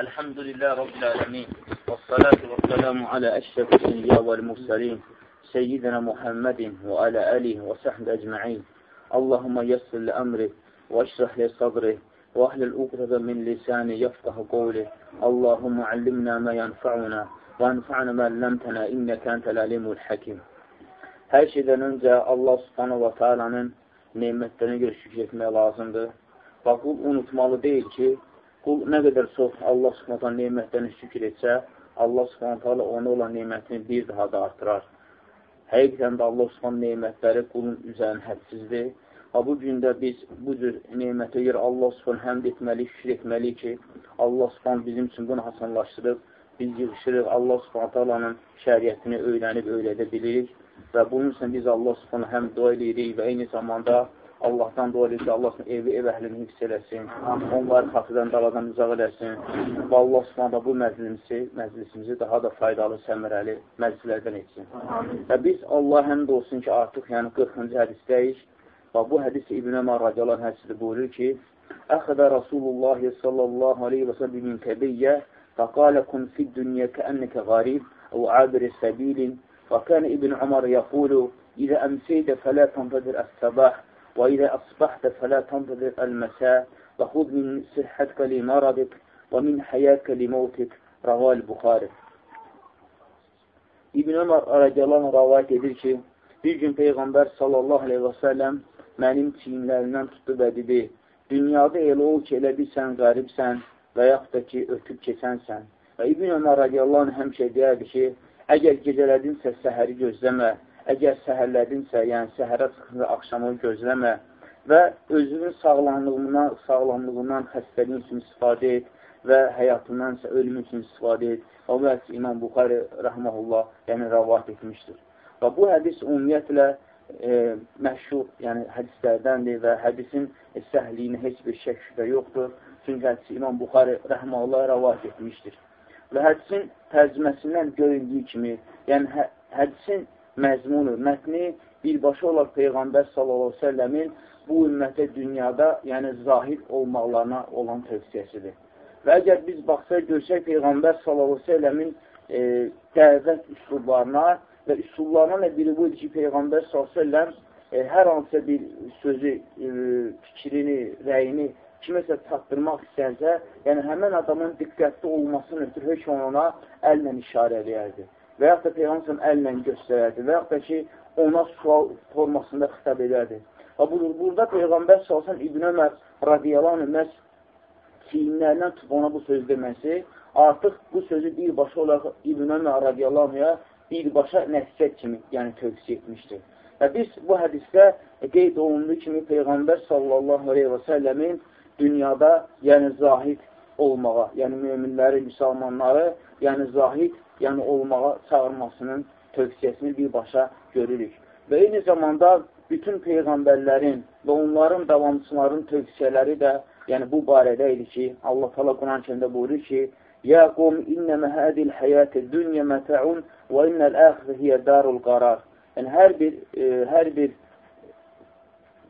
الحمد لله رب العالمين والصلاة والسلام على أشرف الأنبياء والمرسلين سيدنا محمد وعلى آله وصحبه أجمعين اللهم يسر لأمره واشرح لي صدره واحلل عقدة من لساني يفقه قوله اللهم علمنا ما ينفعنا وانفعنا ما علمتنا إنك أنت العليم الحكيم Hər şeydən öncə Allah subhanahu wa ta'alanın nemətlərinə görə şükür etmək lazımdır. Və qul unutmalı deyil ki, qul nə qədər çox Allah subhanahu wa nemətlərinə şükür etsə, Allah subhanahu wa ona olan nemətini bir daha da artırar. Həqiqətən də Allah subhanahu nemətləri qulun üzərin hədsizdir. Və bu gündə biz bu cür nemətə görə Allah subhanahu həmd etməli, şükür etməli ki, Allah subhanahu bizim üçün bunu hasanlaşdırıb, biz yığışırıq, Allah subhanətəlanın şəriyyətini öyrənib, öyrədə bilirik və bunun üçün biz Allah subhanə həm dua edirik və eyni zamanda Allahdan dua edir ki, Allah evi ev əhlini hifz eləsin, onları xatıdan, daladan uzaq eləsin. Və Allah subhanədə bu məclisi, məclisimizi daha da faydalı, səmərəli məclislərdən etsin. Və biz Allah həmd olsun ki, artıq yəni 40-cı hədisdəyik və bu hədis İbn Əmar radiyalan hədisidir buyurur ki, Əxədə Rasulullah sallallahu aleyhi və sallam min kəbiyyə fəqaləkun fid dünyə kəənnəkə qarib əv əbir səbilin və kən İbn Əmar yəqulu İzə əmsəydə fələ tənfədir əs-səbah وإذا أصبحت فلا تنتظر المساء وخذ من صحتك لمرضك ومن حياتك لموتك رواه البخاري İbn Ömər radiyallahu rəvayət edir ki, bir gün Peyğəmbər sallallahu aleyhi və səlləm mənim çiyinlərimdən tutdu və dedi, dünyada elə ol ki, elə bir sən qəribsən, və yaxud da ki, ötüb keçənsən. Və İbn Ömər radiyallahu anh həmişə deyərdi ki, əgər gecələdinsə səhəri gözləmə, əgər səhərlədinsə, yəni səhərə çıxınca axşamı gözləmə və özünün sağlamlığından, sağlamlığından xəstəliyin üçün istifadə et və həyatından isə ölüm üçün istifadə et. O və İmam Buxari rəhməhullah yəni rəvat etmişdir. Və bu hədis ümumiyyətlə e, məşhur, yəni hədislərdəndir və hədisin səhliyinə heç bir şək şübhə yoxdur. Çünki hədisi İmam Buxari rəhməllah rəvat etmişdir. Və hədisin tərcüməsindən göründüyü kimi, yəni hə hədisin məzmunu, mətni birbaşa olaraq Peyğəmbər s.ə.v-in bu ümmətə dünyada, yəni zahid olmaqlarına olan tövsiyəsidir. Və əgər biz baxsaq, görsək Peyğəmbər s.ə.v-in e, dəvət üsullarına və üsullarına biri budur ki, Peyğəmbər s.ə.v e, hər hansısa bir sözü, e, fikrini, rəyini kiməsə çatdırmaq istərsə, yəni həmən adamın diqqətli olmasını ötürü hökm ona əllə işarə edərdi. Və yaxud da Peyğəmbər əllə göstərərdi və yaxud da ki, ona sual formasında xitab edərdi. Və burada Peyğəmbər salsan İbn Ömər radiyallahu məhz çiyinlərindən tutub ona bu söz deməsi, artıq bu sözü birbaşa olaraq İbn Ömər radiyallahu birbaşa nəsiyyət kimi yəni tövsiyə etmişdir. Və biz bu hədisdə qeyd olunduğu kimi Peyğəmbər sallallahu aleyhi və səlləmin dünyada, yəni zahid olmağa, yəni müminləri, müsəlmanları, yəni zahid, yəni olmağa çağırmasının tövsiyəsini birbaşa görürük. Və eyni zamanda bütün peyğəmbərlərin və onların davamçıların tövsiyələri də yəni bu barədə idi ki, Allah təala Quran-Kərimdə buyurur ki: "Ya qum innəmə hadil hayatid dunya mata'un və innal axirə hiyə darul qarar." Yəni hər bir e, hər bir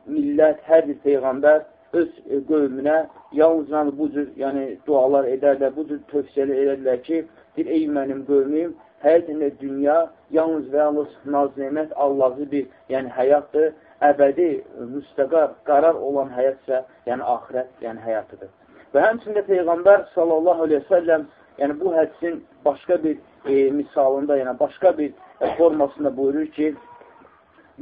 millət, hər bir peyğəmbər öz e, qövmünə yalnızca bu cür yəni, dualar edərlər, bu cür tövsiyələr edərlər ki, deyir, ey mənim qövmüm, həyətində dünya yalnız və yalnız naz-nemət Allahı bir yəni, həyatdır, əbədi, müstəqar, qarar olan həyatsə, yəni axirət, yəni həyatıdır. Və həmçində Peyğəmbər sallallahu aleyhi ve sellem yəni bu hədisin başqa bir e, misalında, yəni başqa bir formasında buyurur ki,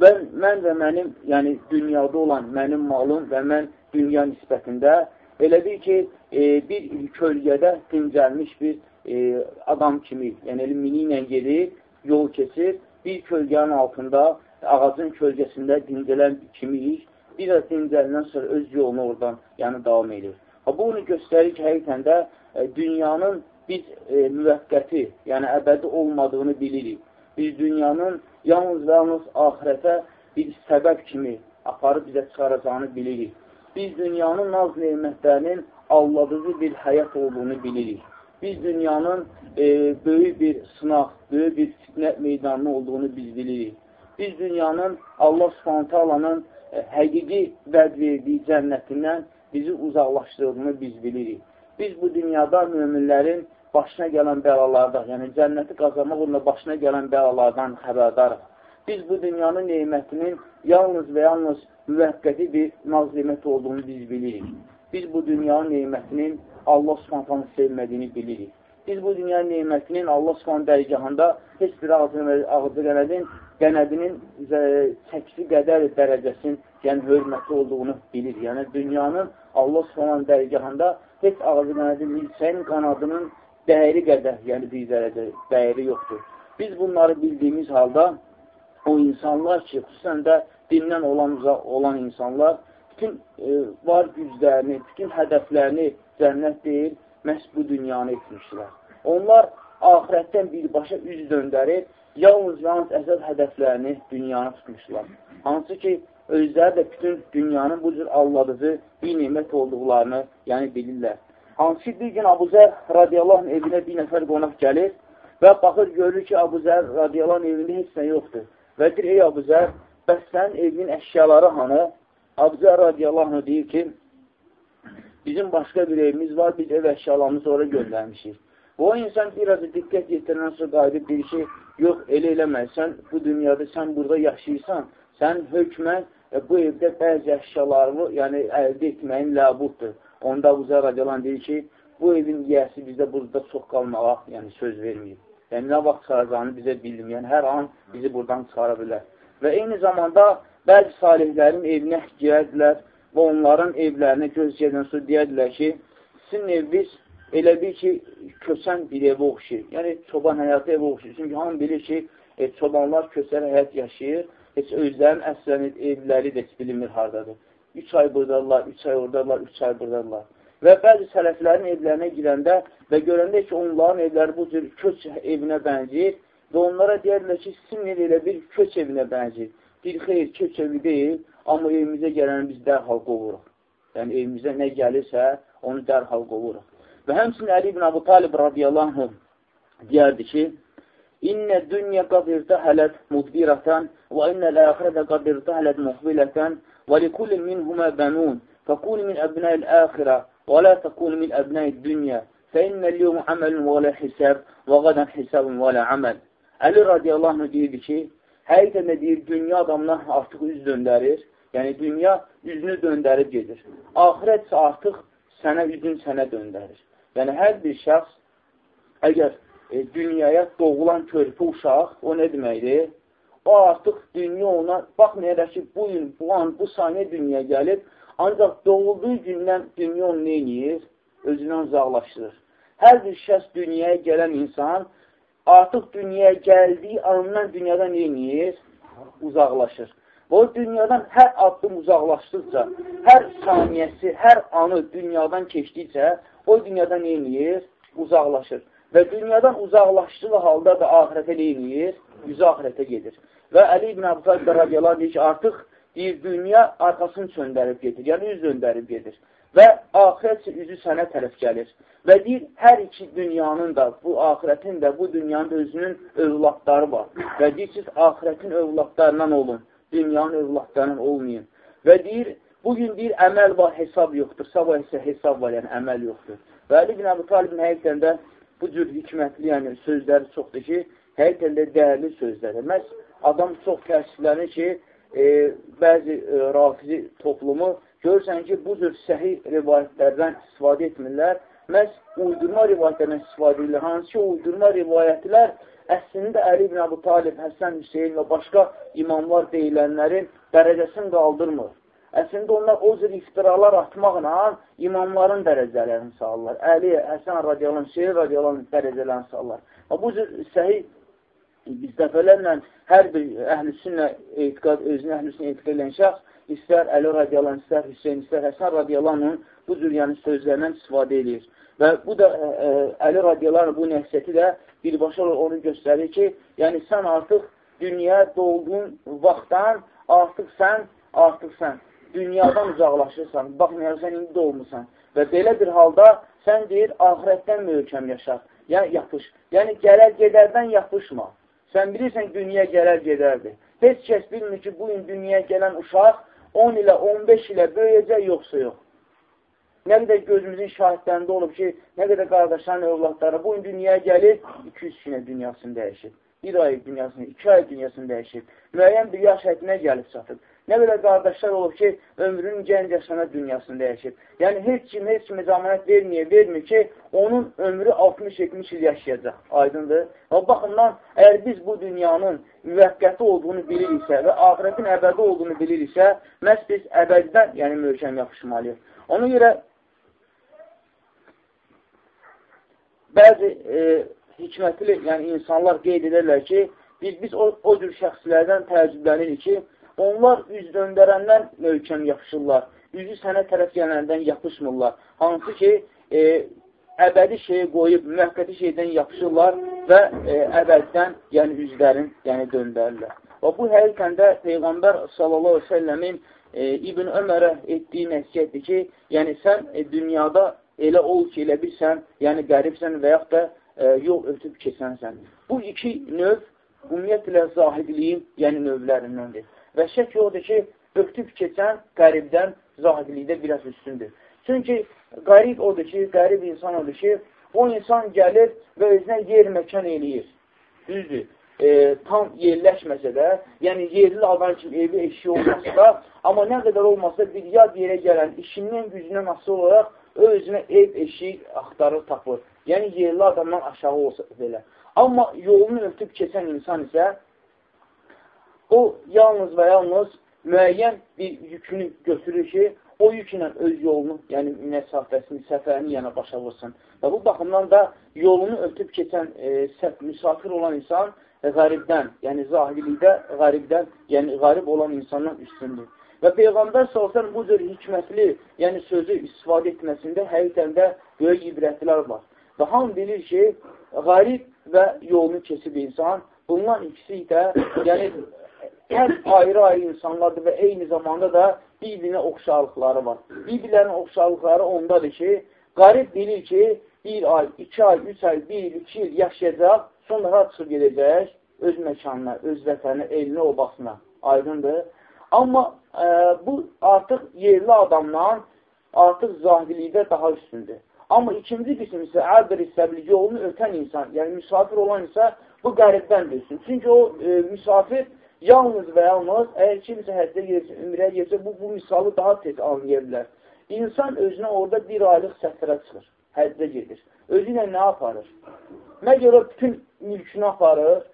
mən, mən və mənim, yəni dünyada olan mənim malım və mən dünya nisbətində elə bil ki, e, bir kölgədə dincəlmiş bir e, adam kimi, yəni mini ilə gedir, yol keçir, bir kölgənin altında, ağacın kölgəsində dincələn kimiyik, bir də dincəlindən sonra öz yolunu oradan yəni, davam edir. Ha, bu onu göstərir ki, həqiqətən də e, dünyanın biz e, müvəqqəti, yəni əbədi olmadığını bilirik. Biz dünyanın yalnız və yalnız ahirətə bir səbəb kimi aparıb bizə çıxaracağını bilirik biz dünyanın naz neymətlərinin alladıcı bir həyat olduğunu bilirik. Biz dünyanın e, böyük bir sınaq, böyük bir fitnə meydanı olduğunu biz bilirik. Biz dünyanın Allah subhanətəlanın e, həqiqi vəd verdiyi cənnətindən bizi uzaqlaşdırdığını biz bilirik. Biz bu dünyada müminlərin başına gələn bəlalardan, yəni cənnəti qazanmaq uğrunda başına gələn bəlalardan xəbərdarıq. Biz bu dünyanın neymətinin yalnız və yalnız müvəqqəti bir nazimət olduğunu biz bilirik. Biz bu dünyanın neymətinin Allah subhantanı sevmədiyini bilirik. Biz bu dünya neymətinin Allah subhanın dərgahında heç bir ağzı, qənədin, qənədinin çəkisi qədər dərəcəsinin, yəni hörməti olduğunu bilir. Yəni dünyanın Allah subhanın dərgahında heç ağzı qənədin, milçəyin qanadının dəyəri qədər, yəni bir dərəcə dəyəri yoxdur. Biz bunları bildiyimiz halda o insanlar ki, xüsusən də dindən olan, olan insanlar bütün e, var güclərini, bütün hədəflərini cənnət deyil, məhz bu dünyanı etmişlər. Onlar ahirətdən birbaşa üz döndərib, yalnız yalnız əsas hədəflərini dünyanı tutmuşlar. Hansı ki, özləri də bütün dünyanın bu cür alladıcı bir nimət olduqlarını yəni bilirlər. Hansı ki, bir gün Abu Zər radiyallahu evinə bir nəfər qonaq gəlir və baxır, görür ki, Abu Zər radiyallahu evində heç nə yoxdur. Və deyir, ey Abu Zər, bəs sənin evinin əşyaları hanı? Abu Zər radiyallahu deyir ki, bizim başqa bir evimiz var, biz ev əşyalarımızı oraya göndərmişik. O insan biraz diqqət yetirən sonra qayıdıb bir şey, yox, elə eləmək, sən bu dünyada, sən burada yaşayırsan, sən hökmən e, bu evdə bəzi əşyalarını yəni, əldə etməyin ləbuddur. Onda Abu Zər radiyallahu deyir ki, bu evin yiyəsi bizdə burada çox qalmağa yəni, söz verməyib. Yəni, nə vaxt çıxaracağını bizə bilməyən, hər an bizi buradan çıxara bilər. Və eyni zamanda bəzi salihlərin evinə girədilər və onların evlərinə göz gedən su deyədilər ki, sizin eviniz elə bir ki, kösən bir evə oxşayır. Yəni, çoban həyatı evə oxşayır. Çünki hamı bilir ki, e, çobanlar kösən həyat yaşayır, heç özlərinin əslən evləri də bilinmir haradadır. Üç ay buradalar, üç ay oradalar, üç ay buradalar. Və bəzi sələflərin evlərinə girəndə və görəndə ki, onların evləri bu cür köç evinə bənzəyir və onlara deyərlər ki, sizin elə bir köç evinə bənzəyir. Bir xeyr, köç evi deyil, amma evimizə gələni biz dərhal qovuruq. Yəni, evimizə nə gəlirsə, onu dərhal qovuruq. Və həmçinin Əli ibn Abu Talib radiyallahu deyərdi ki, İnnə dünya qad irtəhələt mudbirətən və innəl əxirətə qad irtəhələt muhbilətən və likullin minhumə bənun fəkuni min əbnəl əxirə ولا تكون من أبناء الدنيا فإن اليوم عمل ولا حساب وغدا حساب ولا amel. Əli radiyallahu anh deyirdi ki, həqiqətən də deyir, dünya adamına artıq üz döndərir. Yəni, dünya üzünü döndərib gedir. Ahirət isə artıq sənə üzün sənə döndərir. Yəni, hər bir şəxs əgər e, dünyaya doğulan körpü uşaq, o nə deməkdir? O artıq dünya ona, baxmayaraq ki, bu gün, bu an, bu saniyə dünyaya gəlib, Ancaq doğulduğu gündən dünya onu neyinir? Özündən uzaqlaşdırır. Hər bir şəxs dünyaya gələn insan artıq dünyaya gəldiyi anından dünyadan neyinir? Uzaqlaşır. Və o dünyadan hər addım uzaqlaşdıqca, hər saniyəsi, hər anı dünyadan keçdikcə, o dünyadan neyinir? Uzaqlaşır. Və dünyadan uzaqlaşdığı halda da ahirətə neyinir? Yüzü ahirətə gedir. Və Əli ibn Əbu Talib radiyallahu deyir ki, artıq deyir, dünya arxasını çöndərib gedir, yəni üz döndərib gedir. Və ahirət üzü sənə tərəf gəlir. Və deyir, hər iki dünyanın da, bu ahirətin də, bu dünyanın da özünün övladları var. Və deyir, siz ahirətin övladlarından olun, dünyanın övladlarından olmayın. Və deyir, bugün deyir, əməl var, hesab yoxdur, sabah isə hesab var, yəni əməl yoxdur. Və Əli bin Əbu Talibin həqiqətən də bu cür hikmətli, yəni sözləri çoxdur ki, həqiqətən də dəyərli sözlərdir. Məhz adam çox təəssüflənir ki, e, bəzi e, rafizi toplumu görürsən ki, bu cür səhih rivayətlərdən istifadə etmirlər. Məhz uydurma rivayətlərdən istifadə edirlər. Hansı ki, uydurma rivayətlər əslində Əli ibn Əbu Talib, Həsən Hüseyin və başqa imamlar deyilənlərin dərəcəsini qaldırmır. Əslində onlar o cür iftiralar atmaqla imamların dərəcələrini sağlar. Əli, Həsən radiyalan, Hüseyin radiyalan dərəcələrini sağlar. Bu cür səhih biz dəfələrlə hər bir əhlüsünlə etiqad, özünü əhlüsünə etiqad edən şəxs, istər Əli radiyalan, istər Hüseyin, istər Həsən radiyalanın bu cür yəni sözlərindən istifadə edir. Və bu da ə, ə, Əli radiyalanın bu nəhsiyyəti də birbaşa onu göstərir ki, yəni sən artıq dünyaya doğduğun vaxtdan artıq sən, artıq sən dünyadan uzaqlaşırsan, baxmayaraq sən indi doğmusan və belə bir halda sən deyir, ahirətdən möhkəm yaşa, yəni yapış. Yəni gələr gedərdən yapışma. Sən bilirsən dünya gələr gedərdi. Heç kəs bilmir ki, bu gün dünyaya gələn uşaq 10 ilə 15 ilə böyüyəcək, yoxsa yox. nə qədər gözümüzün şahidlərində olub ki, nə qədər qardaşların övladları bu gün dünyaya gəlir, 200 günə dünyasını dəyişir. Bir ay dünyasını, iki ay dünyasını dəyişir. Müəyyən bir yaş hədinə gəlib çatıb. Nə belə qardaşlar olub ki, ömrünün gənc yaşana dünyasını dəyişib. Yəni, heç kim, heç kimə zamanət vermir, vermir ki, onun ömrü 60-70 il yaşayacaq. Aydındır. O baxımdan, əgər biz bu dünyanın müvəqqəti olduğunu biliriksə və ahirətin əbədi olduğunu biliriksə, məhz biz əbədidən, yəni möhkəm yapışmalıyıq. Ona görə bəzi e, hikmətli, yəni insanlar qeyd edirlər ki, biz, biz o, o cür şəxslərdən təəccüblənirik ki, Onlar üz döndərəndən möhkəm yapışırlar. Üzü sənə tərəf gələndən yapışmırlar. Hansı ki, e, əbədi şeyi qoyub, müvəqqəti şeydən yapışırlar və e, əbəddən, yəni üzlərin, yəni döndərlər. Və bu həqiqən də Peyğəmbər sallallahu əleyhi və səlləmin e, İbn Ömərə etdiyi nəsihətdir ki, yəni sən e, dünyada elə ol ki, elə bilsən, yəni qəribsən və yaxud da e, yol ötüb keçənsən. Bu iki növ ümumiyyətlə zahidliyin, yəni növlərindəndir. Və şək odur ki, ötüb keçən qəribdən zahidlikdə biraz üstündür. Çünki qərib odur ki, qərib insan odur ki, o insan gəlir və özünə yer məkan eləyir. Düzdür, e, tam yerləşməsə də, yəni yerli adam kimi evi eşi olmasa da, amma nə qədər olmasa bir yad yerə gələn işindən gücündən asıl olaraq özünə ev eşik axtarır, tapır. Yəni yerli adamdan aşağı olsa belə. Amma yolunu ötüb keçən insan isə o yalnız və yalnız müəyyən bir yükünü götürür ki, o yüklə öz yolunu, yəni məsafəsini, səfərini yana başa vursun. Və bu baxımdan da yolunu ötüb keçən e, müsafir olan insan qəribdən, yəni zahirlikdə qəribdən, yəni qərib olan insandan üstündür. Və Peyğəmbər salsan bu cür hikmətli, yəni sözü istifadə etməsində həqiqətən də böyük ibrətlər var. Və hamı bilir ki, qərib və yolunu keçib insan, bunlar ikisi də, yəni həm ayrı-ayrı insanlardır və eyni zamanda da bir-birinə oxşarlıqları var. Bir-birlərinin oxşarlıqları ondadır ki, qarib bilir ki, bir ay, iki ay, üç ay, bir il, iki il yaşayacaq, sonra çıxıb gedəcək öz məkanına, öz vətəninə, elinə, obasına. Aydındır. Amma e, bu artıq yerli adamdan artıq zahirlikdə daha üstündür. Amma ikinci qism isə əbr istəbli yolunu ötən insan, yəni misafir olan isə bu qəribdən bilsin. Çünki o e, misafir Yalnız və yalnız, əgər kimsə həccə gelsin, ümrəyə gelsə, bu, bu misalı daha tez anlaya bilər. İnsan özünə orada bir aylıq səfərə çıxır, həccə gedir. Özü ilə nə aparır? Məgər o bütün mülkünü aparır,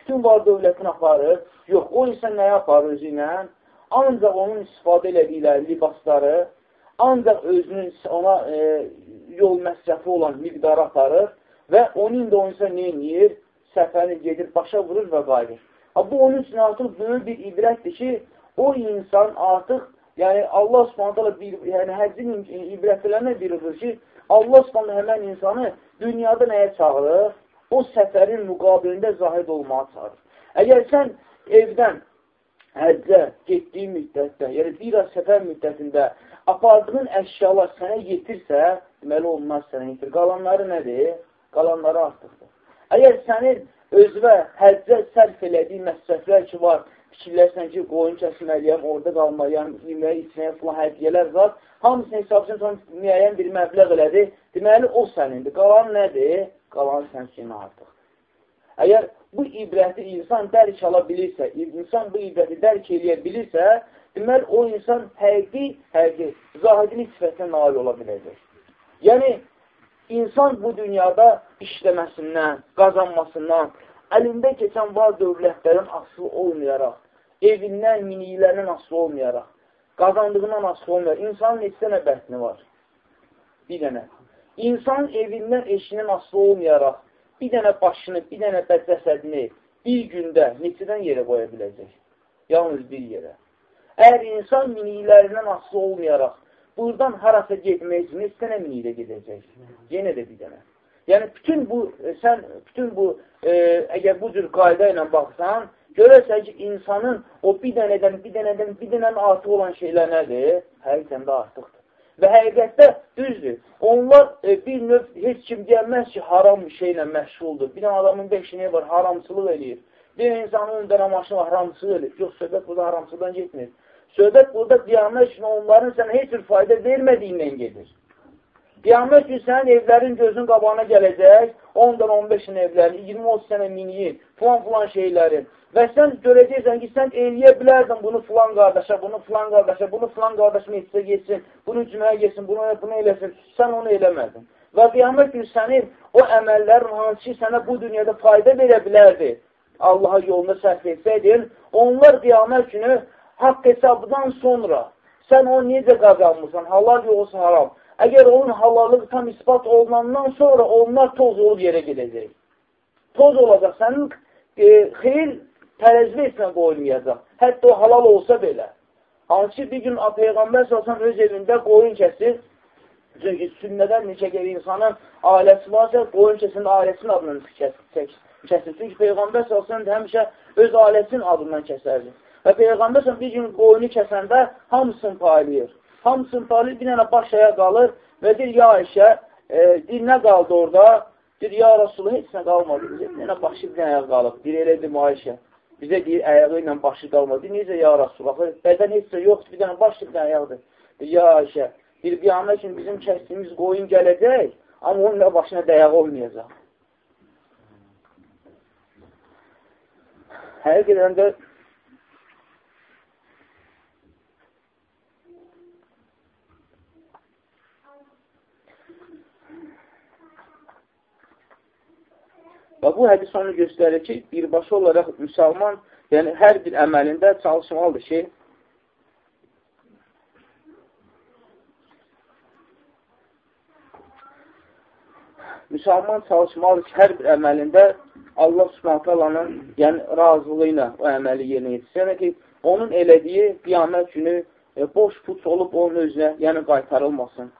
bütün var dövlətini aparır. Yox, o insan nəyə aparır özü ilə? Ancaq onun istifadə elədikləri libasları, ancaq özünün ona e, yol məsrəfi olan miqdarı aparır və onun da o insan edir? Səfərini gedir, başa vurur və qayıdır. Bu onun üçün artıq böyük bir ibrətdir ki, o insan artıq, yəni Allah subhanətələ bir, yəni həccin ibrətlərinə biridir ki, Allah subhanətələ həmən insanı dünyada nəyə çağırır? O səfərin müqabilində zahid olmağa çağırır. Əgər sən evdən həccə getdiyi müddətdə, yəni bir az səfər müddətində apardığın əşyalar sənə yetirsə, deməli onlar sənə yetir. Qalanları nədir? Qalanları artıqdır. Əgər sənin özvə həccə sərf elədiyi məsrəflər ki, var, fikirlərsən ki, qoyun kəsməliyəm, orada qalmalıyam, yeməyə, içməyə filan hədiyyələr var. Hamısını hesabsın, sonra müəyyən bir məbləğ elədi. Deməli, o sənindir. Qalan nədir? Qalan sənsin artıq. Əgər bu ibrəti insan dərk ala bilirsə, insan bu ibrəti dərk eləyə bilirsə, deməli, o insan həqiqi, həqiqi, zahidini sifətinə nail ola biləcək. Yəni, insan bu dünyada işləməsindən, qazanmasından, əlində keçən var dövlətlərin asılı olmayaraq, evindən, miniklərindən asılı olmayaraq, qazandığından asılı olmayaraq, insanın neçə dənə bətni var? Bir dənə. İnsanın evindən, eşindən asılı olmayaraq, bir dənə başını, bir dənə bədcəsədini bir gündə neçədən yerə qoya biləcək? Yalnız bir yerə. Əgər insan miniklərindən asılı olmayaraq, buradan harasa getmək üçün neçə dənə miniklə gedəcək? Yenə də bir dənə. Yəni, bütün bu, e, sən, bütün bu, e, əgər bu cür qayda ilə baxsan, görərsən ki, insanın o bir dənədən, bir dənədən, bir dənədən artıq olan şeylər nədir? Həqiqətən də artıqdır. Və həqiqətdə düzdür. Onlar e, bir növ heç kim gəlməz ki, haram şeylə məşğuldur. Bir dənə adamın beşini var, haramçılıq eləyir. Bir insanın ön dənə maşını var, haramçılıq eləyir. Yox, söhbət burada haramçılıqdan getmir. Söhbət burada qiyamət üçün onların sənə heç bir fayda vermədiyindən gedir. Qiyamət gün sənin evlərin gözün qabağına gələcək, 10-dan 15-in evlərin, 20-30 sənə miniyin, filan-filan şeylərin. Və sən görəcəksən ki, sən eləyə bilərdin bunu filan qardaşa, bunu filan qardaşa, bunu filan qardaşına etsə geçsin, bunu cüməyə geçsin, bunu, bunu eləsin. Sən onu eləmədin. Və qiyamət gün sənin o əməllərin hansı ki, sənə bu dünyada fayda verə bilərdi. Allaha yolunda sərf etsəydin, onlar qiyamət günü haqq hesabdan sonra sən onu necə qazanmırsan, halal yoxsa haram. Əgər onun halallığı tam ispat olunandan sonra onlar toz olub yerə gedəcək. Toz olacaq, sənin e, xeyir tərəzli etmə qoyulmayacaq. Hətta o halal olsa belə. Hansı bir gün Peyğəmbər salsan öz evində qoyun kəsir, çünki sünnədən neçə gəlir insanın ailəsi varsa, qoyun kəsinin ailəsinin adından kəsir. Çünki Peyğəmbər salsan həmişə öz ailəsinin adından kəsərdir. Və Peyğəmbər bir gün qoyunu kəsəndə hamısını paylayır. Hamısını talib bir dənə baş aya qalır və deyir, ya Ayşə, e, deyir, nə qaldı orada? Deyir, ya Rasulullah, heç nə qalmadı. Bizə bir dənə başı bir dənə ayaq qalıb. Deyir, elə dedim Ayşə. Bizə deyir, ayağı ilə başı qalmadı. Deyir, necə ya Rasulullah? Bədən heç də yoxdur, bir dənə başı bir dənə ayaqdır. Deyir, ya Ayşə, bir qiyamət üçün bizim kəsdiyimiz qoyun gələcək, amma onun başına dayağı olmayacaq. Həqiqətən də Və bu hədis onu göstərir ki, birbaşa olaraq müsəlman, yəni hər bir əməlində çalışmalıdır ki, müsəlman çalışmalıdır ki, hər bir əməlində Allah subhanətəlanın yəni, razılığı ilə o əməli yerinə yetirsin. Yəni ki, onun elədiyi qiyamət günü e, boş puç olub onun özünə yəni qaytarılmasın.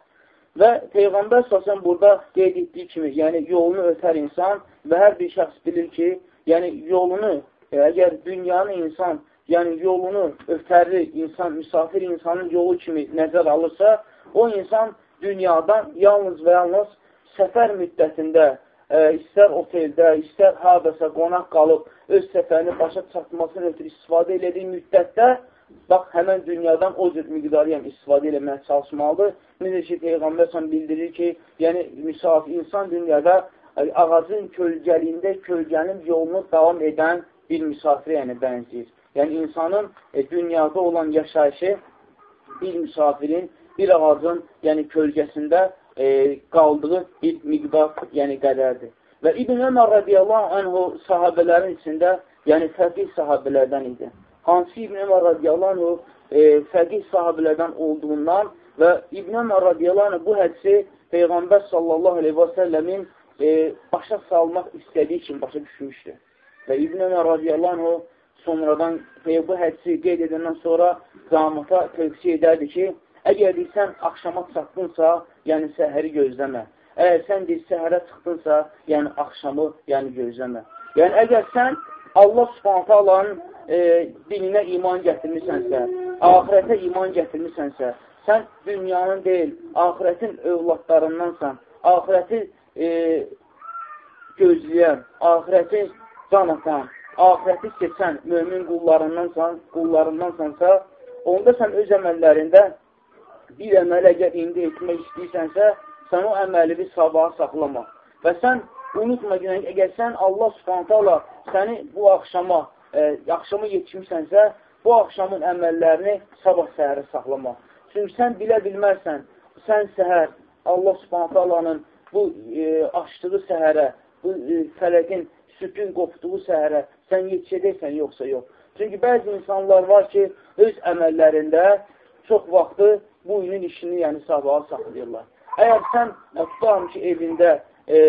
Və Peyğəmbər səsən burada qeyd etdiyi kimi, yəni yolunu ötər insan və hər bir şəxs bilir ki, yəni yolunu, e, əgər dünyanın insan, yəni yolunu ötəri insan, misafir insanın yolu kimi nəzər alırsa, o insan dünyadan yalnız və yalnız səfər müddətində, ə, e, istər oteldə, istər habəsə qonaq qalıb, öz səfərini başa çatmasını ötürü istifadə elədiyi müddətdə bax, həmən dünyadan o cür miqdarı yəni, istifadə eləməyə çalışmalıdır. Necə ki, Peyğəmbər sən bildirir ki, yəni müsafir insan dünyada ağacın kölgəliyində kölgənin yolunu davam edən bir misafirə yəni bənzəyir. Yəni insanın e, dünyada olan yaşayışı bir misafirin, bir ağacın yəni kölgəsində e, qaldığı bir miqdar yəni qədərdir. Və İbn Ömər radiyallahu anhu sahabələrin içində, yəni fəqih sahabələrdən idi hansı İbn Ömər radiyallahu e, fəqih sahabilərdən olduğundan və İbn Ömər radiyallahu bu hədisi Peyğəmbər sallallahu aleyhi və səlləmin e, başa salmaq istədiyi kimi başa düşmüşdür. Və İbn Ömər radiyallahu sonradan e, bu hədisi qeyd edəndən sonra zamata tövsiyə edərdi ki, əgər deyirsən axşama çatdınsa, yəni səhəri gözləmə. Əgər sən deyir səhərə çıxdınsa, yəni axşamı yəni gözləmə. Yəni əgər sən Allah subhanətə alanın e, dininə iman gətirmisənsə, ahirətə iman gətirmisənsə, sən dünyanın deyil, ahirətin övladlarındansan, ahirəti e, gözləyən, ahirəti can atan, ahirəti seçən mömin qullarındansan, qullarındansansa, onda sən öz əməllərində bir əməl əgər indi etmək istəyirsənsə, sən o əməli bir sabaha saxlama. Və sən unutma ki, əgər sən Allah subhanətə səni bu axşama e, axşamı yetişmişsənsə, bu axşamın əməllərini sabah səhərə saxlamaq. Çünki sən bilə bilmərsən, sən səhər Allah subhanətə alanın bu e, açdığı səhərə, bu e, fələqin sütün qopduğu səhərə sən yetişəcəksən, yoxsa yox. Çünki bəzi insanlar var ki, öz əməllərində çox vaxtı bu günün işini, yəni sabaha saxlayırlar. Əgər sən tutarım ki, evində e,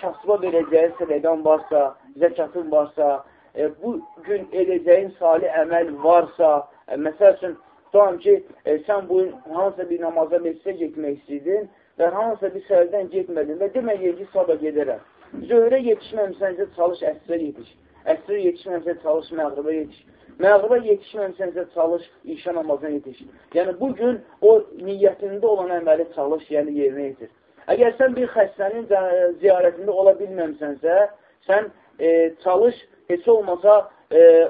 kasıba verəcəyin sədəqən varsa, zəkatın varsa, e, bu gün edəcəyin salih əməl varsa, e, məsəl üçün, tutam ki, e, sən bu gün hansısa bir namaza meclisə getmək istəydin və hansısa bir səhərdən getmədin və deməyək ki, sabah gedərəm. Zöhrə yetişməmsənsə çalış əsrə yetiş. Əsrə yetişməmsə çalış məğribə yetiş. Məğribə yetişməmsənsə çalış işə namazına yetiş. Yəni, bugün o niyyətində olan əməli çalış, yəni yerinə yetir. Əgər sən bir xəstənin ziyarətində ola bilməmsənsə, sən e, çalış heç olmasa e,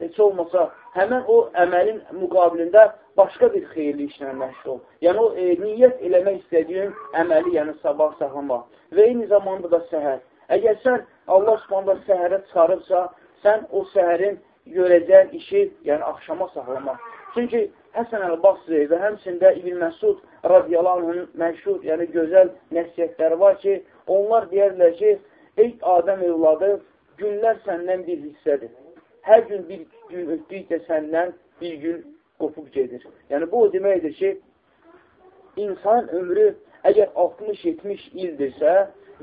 heç olmasa həmən o əməlin müqabilində başqa bir xeyirli işlə məşğul ol. Yəni, o e, niyyət eləmək istədiyin əməli, yəni sabah saxlamaq. Və eyni zamanda da səhər. Əgər sən Allah subhanələ səhərə çıxarıbsa, sən o səhərin görəcəyin işi, yəni axşama saxlamaq. Çünki Həsən əl-Basri və həmçində İbn Məsud radiyalarının məşhur, yəni gözəl nəsiyyətləri var ki, onlar deyərlər ki, ey Adəm evladı, günlər səndən bir hissədir. Hər gün bir gün ötdükcə səndən bir gün qopub gedir. Yəni, bu o deməkdir ki, insan ömrü əgər 60-70 ildirsə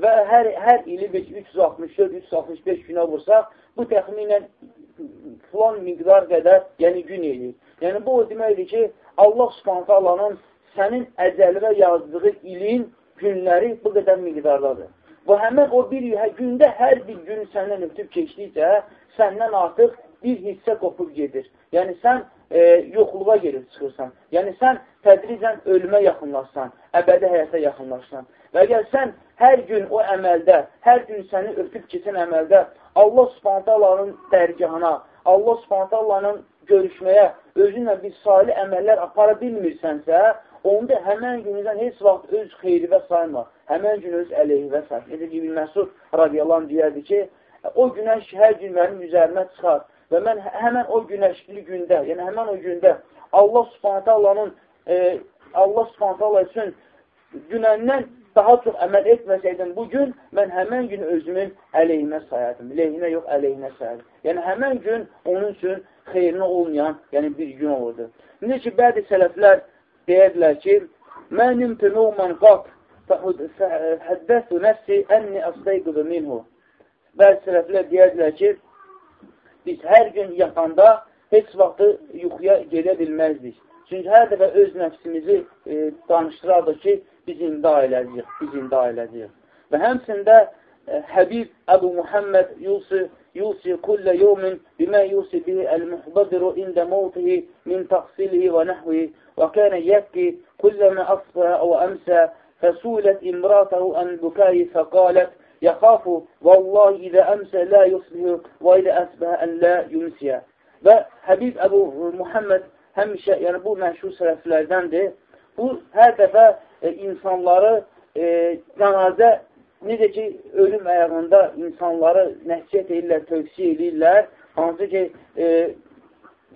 və hər, hər ili 364-365 günə vursaq, bu təxminən filan miqdar qədər, yəni gün eləyir. Yəni, bu o deməkdir ki, Allah subhanətə Allahın sənin əcəlimə yazdığı ilin günləri bu qədər miqdardadır. Bu həmən o bir hə, gündə hər bir gün səndən ötüb keçdikcə, səndən artıq bir hissə qopub gedir. Yəni, sən e, yoxluğa gelib çıxırsan. Yəni, sən tədricən ölümə yaxınlaşsan, əbədi həyata yaxınlaşsan. Və əgər sən hər gün o əməldə, hər gün səni ötüb keçən əməldə Allah subhanətə Allahın dərgahına, Allah subhanətə Allahın görüşməyə, özünlə bir salih əməllər apara bilmirsənsə, onda həmən günüdən heç vaxt öz xeyrivə sayma, həmən gün öz əleyhivə say. Necə ki, Məsud radiyallahu deyərdi ki, o günəş hər gün mənim üzərimə çıxar Və mən həmən o günəşli gündə, yəni həmən o gündə Allah subhanətə Allahın e, Allah subhanətə Allah üçün günəndən daha çox əməl etməsəydim bugün, mən həmən gün özümün əleyhinə sayardım. Lehinə yox, əleyhinə sayardım. Yəni, həmən gün onun üçün xeyrinə olmayan yəni bir gün olurdu. Necə ki, bəzi sələflər deyədilər ki, mənim tümumən qat həddəsu nəfsi ənni əstəyqıdı minhu. Bəzi sələflər deyədilər ki, biz hər gün yatanda heç vaxtı yuxuya gedə bilməzdik. Çünki hər dəfə öz nəfsimizi e, danışdırardıq ki, biz indi ailəcəyik, biz indi ailəcəyik. Və həmsində e, Həbib Əbu Muhammed Yusi, Yusi kullə yevmin bimə yusi bihi əl-muhbadiru ində mavtihi min taksilihi və nəhvihi yəkki kulləmə asfə və əmsə fəsulət imratahu ən bukai fəqalət Yaxafu vallahi idə əmsə lə yusbihu və idə əsbəhə ən lə yumsiyə. Və Həbib Əbu Muhammed həmişə, yəni bu məşhur sələflərdəndir. Bu, hər dəfə e, insanları e, cənazə, necə ki, ölüm əyağında insanları nəhsiyyət edirlər, tövsiyə edirlər. Hansı ki, e,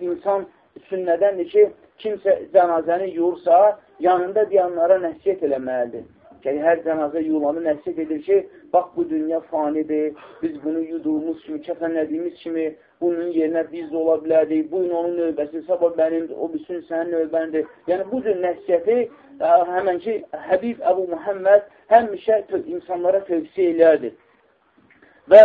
insan sünnədəndir ki, kimsə cənazəni yursa, yanında deyanlara nəhsiyyət eləməlidir. Yəni, hər cənazə yulanı nəsib edir ki, bax, bu dünya fanidir, biz bunu yuduğumuz kimi, kəfənlədiyimiz kimi, bunun yerinə biz də ola bilərdik, bu gün onun növbəsi, sabah mənim, o bütün sənin növbəndir. Yəni, bu cür nəsiyyəti həmən ki, Həbib Əbu Muhamməd həmişə insanlara tövsiyə eləyərdi. Və,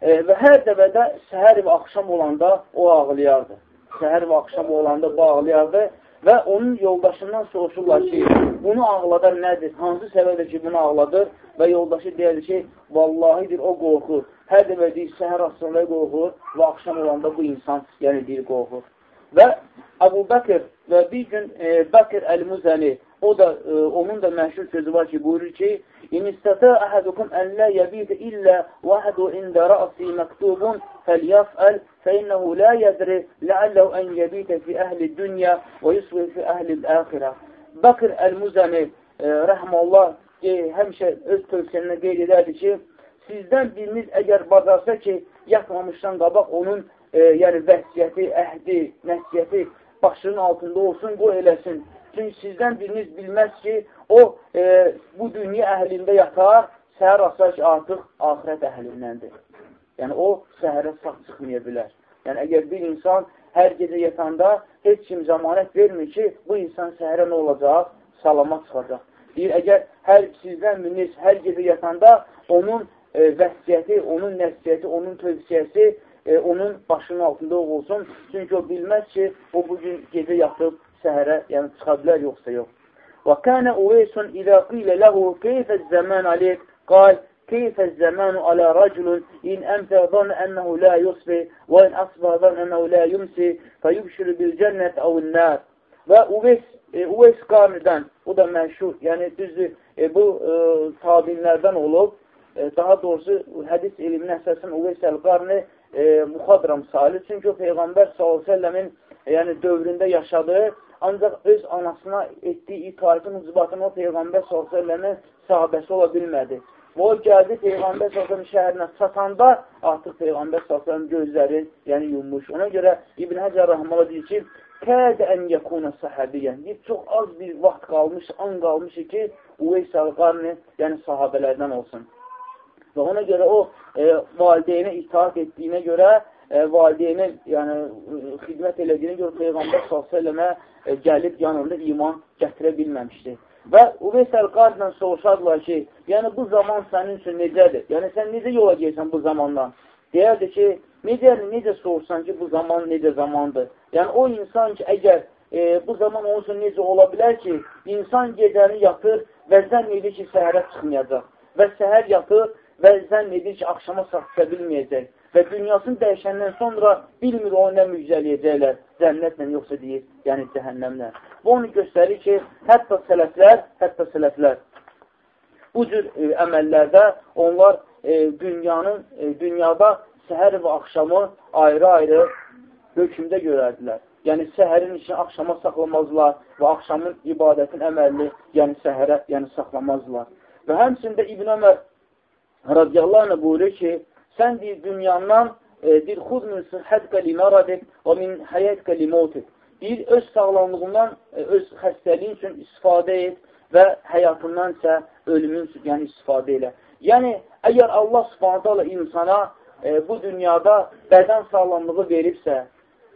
e, və hər dəvədə səhər və axşam olanda o ağlayardı. Səhər və axşam olanda bu ağlayardı və onun yoldaşından soruşurlar ki, bunu ağladar nədir? Hansı səbəbdir ki, bunu ağladır? Və yoldaşı deyir ki, vallahidir, o qorxur. Hər dəfə deyir, səhər asırlığa qorxur və axşam olanda bu insan, yəni deyir, qorxur. Və Əbu Bəkir və bir gün e, Bəkir Əl-Müzəni, o da, e, onun da məşhur sözü var ki, buyurur ki, İn istətə əhədukum ən lə yəbitə illə vəhədu ində rəsi məktubun fəinnəhu lə yədri ləəlləhu ən yəbitə fi əhli dünya və yusvir fi əhli əxirə. Bakır Əl-Muzəni e, rəhməllah e, həmişə öz tövsiyəndə qeyd edərdi ki, sizdən biriniz əgər bacarsa ki, yatmamışdan qabaq onun e, yəni vəsiyyəti, əhdi, nəsiyyəti başının altında olsun, bu eləsin. Çünki sizdən biriniz bilməz ki, o e, bu dünya əhlində yatar, səhər asar ki, artıq ahirət əhlindəndir. Yəni, o səhərə sağ çıxmaya bilər. Yəni, əgər bir insan hər gecə yatanda heç kim zamanət vermir ki, bu insan səhərə nə olacaq? Salamat çıxacaq. Deyir, əgər hər sizdən biriniz hər gecə yatanda onun e, vəsiyyəti, onun nəsiyyəti, onun tövsiyəsi e, onun başının altında olsun. Çünki o bilməz ki, o bugün gecə yatıb səhərə, yəni çıxa bilər, yoxsa yox. Və kənə Uveysun idə qilə ləhu keyfə zəmən aleyk, rəculun in əmtə zən ənəhu lə yusfi və in əsbə zən ənəhu lə yumsi fə yubşirü bil cənnət əvün nər. Və Uveys, e, Uveys qarnidən, bu da məşhur, yəni düzdür, e, bu e, tabinlərdən olub, e, daha doğrusu hədis ilmin əsasən Uveys əl-qarni e, muxadram salih, çünki o Peyğəmbər s.ə.v-in yəni dövründə yaşadı, ancaq öz anasına etdiyi itaətin ucubatını o Peyğəmbər s.ə.v-in sahabəsi ola bilmədi. Və o gəldi Peyğəmbər s.ə.v şəhərinə çatanda artıq Peyğəmbər s.ə.v gözləri yəni yummuş. Ona görə İbn Həcər Rəhmələ deyir ki, Kədə ən yəkuna sahabiyyən. Deyir, çox az bir vaxt qalmış, an qalmış ki, Uveys Əl-Qarni, yəni sahabələrdən olsun. Və ona görə o e, valideynə itaat etdiyinə görə, e, valideynə yəni, xidmət elədiyinə görə Peyğəmbər s.ə.və e, gəlib yanında iman gətirə bilməmişdir. Və Uveys Əl-Qarnla soruşardılar ki, yəni bu zaman sənin üçün necədir? Yəni sən necə yola geysən bu zamandan? Deyərdi ki, necə, necə soruşsan ki, bu zaman necə zamandır? Yəni o insan ki, əgər e, bu zaman onun üçün necə ola bilər ki, insan gecəni yatır və zənn edir ki, səhərə çıxmayacaq və səhər yatır və zənn edir ki, axşama saxça bilməyəcək və dünyasını dəyişəndən sonra bilmir o nə müjdələyəcəklər, cənnətlə yoxsa deyir, yəni cəhənnəmlə. Bu onu göstərir ki, hətta sələflər, hətta sələflər bu cür e, əməllərdə onlar e, dünyanın, e, dünyada səhər və axşamı ayrı-ayrı hökmdə görərdilər. Yəni, səhərin işini axşama saxlamazlar və axşamın ibadətin əməlini, yəni səhərə, yəni saxlamazlar. Və həmçində İbn Ömər radiyallahu anh buyurur ki, sən deyir, dünyandan e, deyir, xud min sıhhətkə limaradik və min həyətkə limotik. Deyir, öz sağlamlığından, e, öz xəstəliyin üçün istifadə et və həyatından isə ölümün üçün, yəni istifadə elə. Yəni, əgər Allah subhanətə Allah insana e, bu dünyada bədən sağlamlığı veribsə,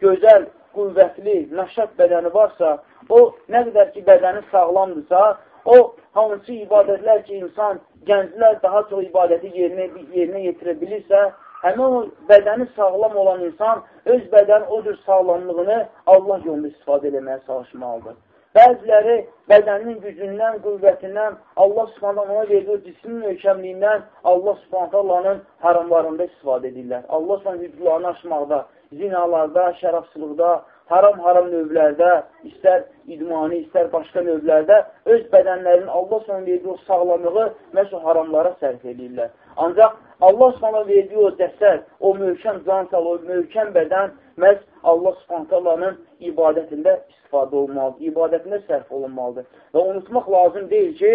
gözəl, qüvvətli, nəşət bədəni varsa, o nə qədər ki, bədəni sağlamdırsa, o hansı ibadətlər ki, insan, gənclər daha çox ibadəti yerinə, yerinə yetirə bilirsə, həmin o bədəni sağlam olan insan öz bədən o cür sağlamlığını Allah yolunda istifadə eləməyə çalışmalıdır. Bəziləri bədəninin gücündən, qüvvətindən, Allah subhanət ona verdiyi cismin möhkəmliyindən Allah subhanət Allahın haramlarında istifadə edirlər. Allah subhanət hüdudlarını aşmaqda, zinalarda, şərafçılıqda, haram-haram növlərdə, istər idmani, istər başqa növlərdə öz bədənlərinin Allah sonra verdiyi o sağlamlığı məhz o haramlara sərf edirlər. Ancaq Allah sonra verdiyi o dəsər, o möhkəm cansal, o möhkəm bədən məhz Allah subhantallarının ibadətində istifadə olunmalıdır, ibadətində sərf olunmalıdır. Və unutmaq lazım deyil ki,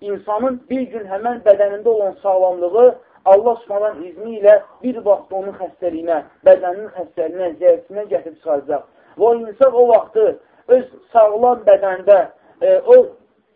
insanın bir gün həmən bədənində olan sağlamlığı Allah subhanın izni ilə bir vaxt onun xəstəliyinə, bədəninin xəstəliyinə, zəifsinə gətirib çıxaracaq. Və o insan o vaxtı öz sağlam bədəndə e, o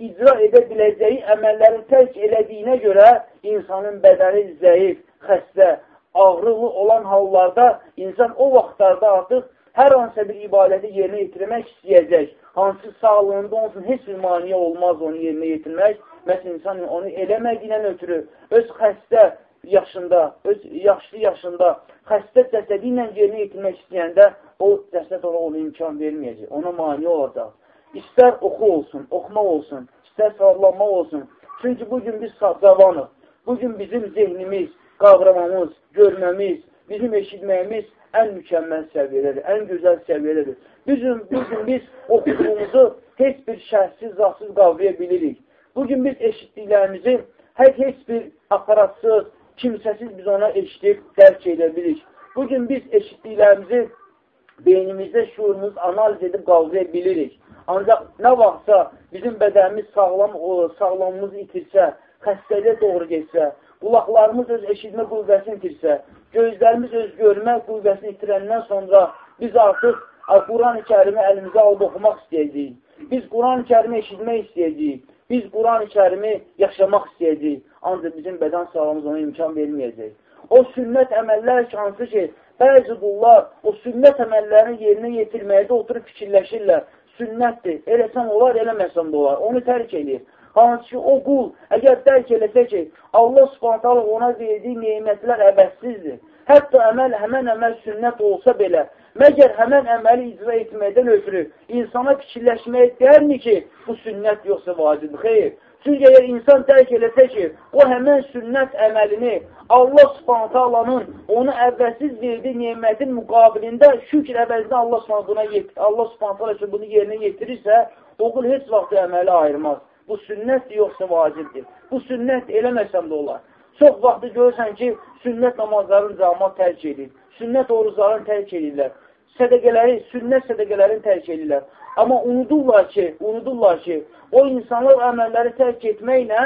icra edə biləcəyi əməlləri tərk elədiyinə görə insanın bədəni zəif, xəstə, ağrılı olan hallarda insan o vaxtlarda artıq hər hansısa bir ibadəti yerinə yetirmək istəyəcək. Hansı sağlığında olsun, heç bir maniyə olmaz onu yerinə yetirmək. Məsələn, insan onu eləmədiyindən ötürü öz xəstə, yaşında, öz yaşlı yaşında xəstə cəsədi ilə yerinə yetirmək istəyəndə o cəsəd ona onu imkan verməyəcək, ona mani olacaq. İstər oxu olsun, oxumaq olsun, istər sağlanmaq olsun. Çünki bugün biz cavanıq. Bugün bizim zehnimiz, qavramamız, görməmiz, bizim eşitməyimiz ən mükəmməl səviyyələdir, ən gözəl səviyyələdir. Bugün, bugün biz oxuduğumuzu heç bir şəhsiz, zahtsız qavraya bilirik. Bugün biz eşitdiklərimizi hər heç bir aparatsız, kimsəsiz biz ona eşidib, dərk edə bilirik. Bugün biz eşitdiklərimizi beynimizdə şuurumuz analiz edib qavraya bilirik. Ancaq nə vaxtsa bizim bədənimiz sağlam olur, sağlamımız itirsə, xəstəliyə doğru geçsə, qulaqlarımız öz eşitmə qüvvəsini itirsə, gözlərimiz öz görmə qüvvəsini itirəndən sonra biz artıq Quran-ı kərimi əlimizə alıb oxumaq istəyəcəyik. Biz Quran-ı kərimi eşitmək istəyəcəyik. Biz Quran-ı kərimi yaşamaq istəyəcəyik. Ancaq bizim bədən sağlamız ona imkan verməyəcək. O sünnət əməllər ki, hansı ki, bəzi qullar o sünnət əməllərini yerinə yetirməkdə oturub fikirləşirlər. Sünnətdir, eləsəm olar, eləməsəm də olar. Onu tərk edir. Hansı ki, o qul əgər dərk eləsə ki, Allah subhantalı ona verdiyi neymətlər əbəssizdir. Hətta əməl, həmən əməl sünnət olsa belə, məgər həmən əməli icra etməkdən ötürü insana fikirləşməyə dərmi ki, bu sünnət yoxsa vacibdir? Xeyr. Çünki əgər insan dərk eləsə ki, o həmən sünnət əməlini Allah subhanətə Allahın onu əvvəlsiz verdiyi nimətin müqabilində şükür əvəzində Allah subhanətə Allah subhanətə Allah bunu yerinə yetirirsə, o qul heç vaxt əməli ayırmaz. Bu sünnətdir, yoxsa vacibdir. Bu sünnət eləməsəm də olar. Çox vaxtı görürsən ki, sünnət namazların cəmat tərk edir. Sünnət oruclarını tərk edirlər. sədəqələri, sünnət sədəqələrini tərk edirlər. Amma unudurlar ki, unudurlar ki, o insanlar əməlləri tərk etməklə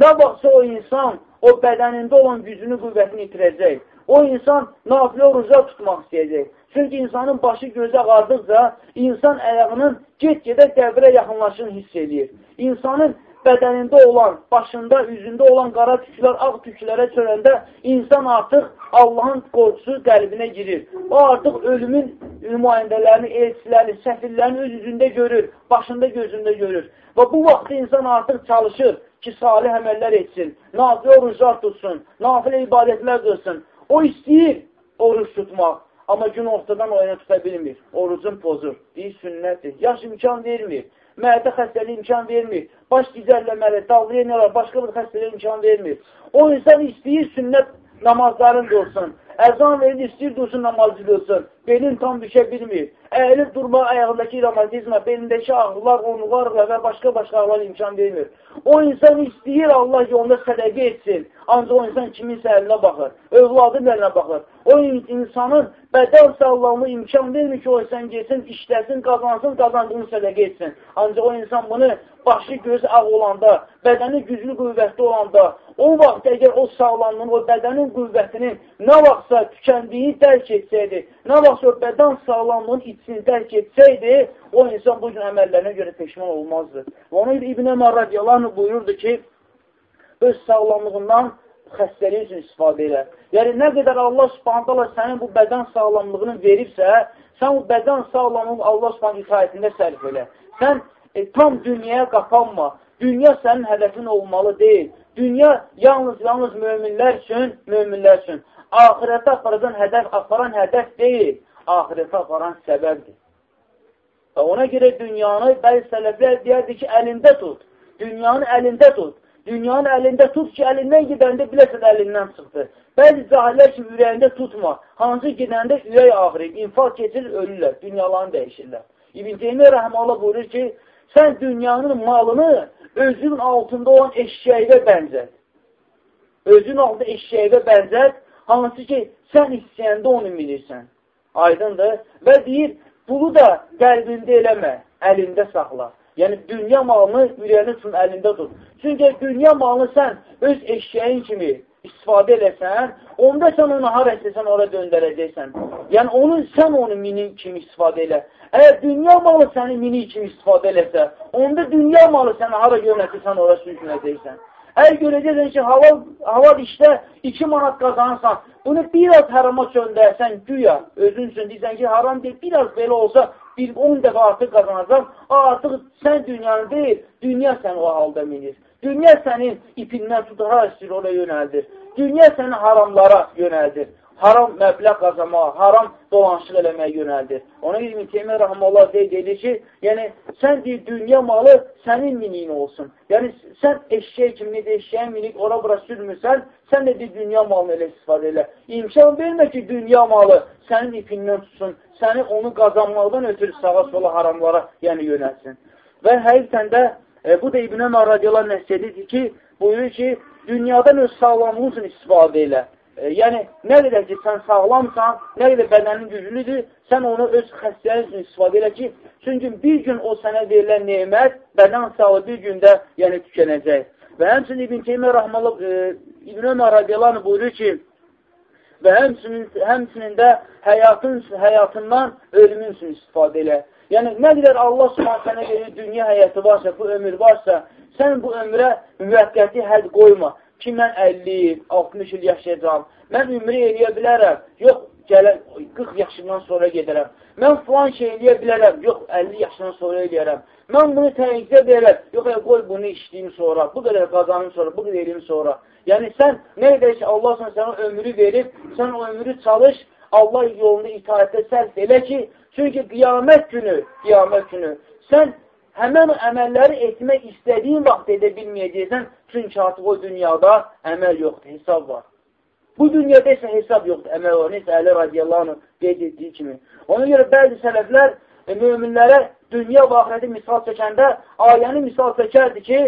nə vaxtsa o insan o bədənində olan gücünü, qüvvətini itirəcək. O insan nafilə oruca tutmaq istəyəcək. Çünki insanın başı gözə ağardıqca insan əyağının get-gedə qəbrə yaxınlaşını hiss edir. İnsanın bədənində olan, başında, üzündə olan qara tüklər, ağ tüklərə çörəndə insan artıq Allahın qorxusu qəlbinə girir. O artıq ölümün nümayəndələrini, elçilərini, səfirlərini öz üzündə görür, başında, gözündə görür. Və bu vaxtda insan artıq çalışır ki, salih əməllər etsin, nafilə oruclar tutsun, nafilə ibadətlər qılsın. O istəyir oruç tutmaq. Amma gün ortadan o yana tuta bilmir. Orucun pozur. Deyir sünnətdir. Yaş imkan vermir mədə xəstəliyi imkan vermir. Baş gizərləməli, dağlıya nə var, başqa bir xəstəliyə imkan vermir. O insan istəyir sünnət namazların qılsın. Əzan verir, istəyir dursun namazı qılsın. Belin tam düşə bilmir. Əyilib durma ayağındakı romatizma, belindəki ağrılar, onluqlar və başqa-başqa ağrılar imkan vermir. O insan istəyir Allah onda sədəqə etsin. Ancaq o insan kiminsə əlinə baxır, övladın əlinə baxır. O insanın bədən sağlamlığı imkan vermir ki, o insan geçsin, işləsin, qazansın, qazandığını sədəqə etsin. Ancaq o insan bunu başı göz ağ olanda, bədəni güclü qüvvətli olanda, o vaxt əgər o sağlamlığın, o bədənin qüvvətinin nə vaxtsa tükəndiyi dərk etsəydi, nə vaxtsa o bədən sağlamlığın içini dərk etsəydi, o insan bu gün əməllərinə görə peşman olmazdı. Və görə İbn Əmər radiyallahu buyurdu ki, öz sağlamlığından xəstəliyi üçün istifadə elə. Yəni, nə qədər Allah subhanətələ sənin bu bədən sağlamlığını veribsə, sən bu bədən sağlamlığını Allah subhanət itaətində sərf elə. Sən e, tam dünyaya qapanma. Dünya sənin hədəfin olmalı deyil. Dünya yalnız, yalnız möminlər üçün, möminlər üçün. Ahirətə aparan hədəf, aparan hədəf deyil, ahirətə aparan səbəbdir. Və ona görə dünyanı bəzi sələflər deyərdi ki, əlində tut. Dünyanı əlində tut. Dünyanın əlində tut ki, əlindən gedəndə biləsən əlindən çıxdı. Bəzi cahillər ki, ürəyində tutma. Hansı gedəndə ürək ağrıyıb, infaq keçir, ölürlər, dünyalarını dəyişirlər. İbn Teymiyyə rəhmələ buyurur ki, sən dünyanın malını özünün altında olan eşyəyivə bənzət. Özünün altında eşyəyivə bənzət, hansı ki, sən istəyəndə onu bilirsən. Aydındır. Və deyir, bunu da qəlbində eləmə, əlində saxla. Yəni, dünya malını ürəyinin üçün əlində tut. Çünki dünya malını sən öz eşyəyin kimi istifadə eləsən, onda sən onu hara istəsən, ora döndərəcəksən. Yəni, onu, sən onu mini kimi istifadə elə. Əgər dünya malı səni mini kimi istifadə eləsə, onda dünya malı səni hara görməsə, ora sürgünəcəksən. Əgər görəcəksən ki, halal, halal işdə 2 manat qazanırsan, bunu biraz harama çöndərsən, güya, özün üçün deyirsən ki, haram deyil, biraz belə olsa, bir 10 dəfə artıq qazanacaq, artıq sən dünyanı deyil, dünya səni o halda minir. Dünya sənin ipindən tutaraq istəyir, ona yönəldir. Dünya səni haramlara yönəldir haram məbləğ qazanmağa, haram dolanışıq eləməyə yönəldir. Ona İbn Teymiyyə rahmeullah deyir ki, yəni sən deyir dünya malı sənin miniyin olsun. Yəni sən eşşək kimi necə eşşəyin minik ora bura sürmürsən, sən də deyir dünya malını elə istifadə elə. İmkan vermə ki, dünya malı sənin ipindən tutsun, səni onu qazanmaqdan ötürü sağa sola haramlara yəni yönəlsin. Və həqiqətən də e, bu da İbn Ömər radiyallahu nəsiyyətidir ki, buyurur ki, dünyadan öz sağlamlığın üçün istifadə elə. E, yəni, nə qədər ki, sən sağlamsan, nə qədər bədənin güclüdür, sən onu öz xəstəliyin üçün istifadə elə ki, çünki bir gün o sənə verilən neymət, bədən sağlığı bir gündə yəni, tükənəcək. Və həmçinin İbn Teymiyyə Rahmanlıq, e, İbn Ömər radiyallahu buyurur ki, və həmçinin, həmçinin də həyatın, həyatından ölümün üçün istifadə elə. Yəni, nə qədər Allah sənə verir, dünya həyatı varsa, bu ömür varsa, sən bu ömrə müvəqqəti həd qoyma ki, mən 50, 60 il yaşayacam, mən ümri eləyə bilərəm, yox, gələn 40 yaşından sonra gedərəm, mən filan şey eləyə bilərəm, yox, 50 yaşından sonra eləyərəm, mən bunu tənqizə verərəm, yox, ya, qoy bunu işləyim sonra, bu qədər qazanım sonra, bu qədər eləyim sonra. Yəni, sən nə edək ki, Allah sənə ömrü verib, sən o ömrü çalış, Allah yolunda itaətə sərf elə ki, çünki qiyamət günü, qiyamət günü, sən həmən əməlləri etmək istədiyin vaxt edə bilməyəcəksən, çünki artıq o dünyada əməl yoxdur, hesab var. Bu dünyada isə hesab yoxdur, əməl var. Necə Əli radiyallahu anh qeyd etdiyi kimi. Ona görə bəzi sələflər e, müminlərə dünya və axirəti misal çəkəndə ayəni misal çəkərdi ki,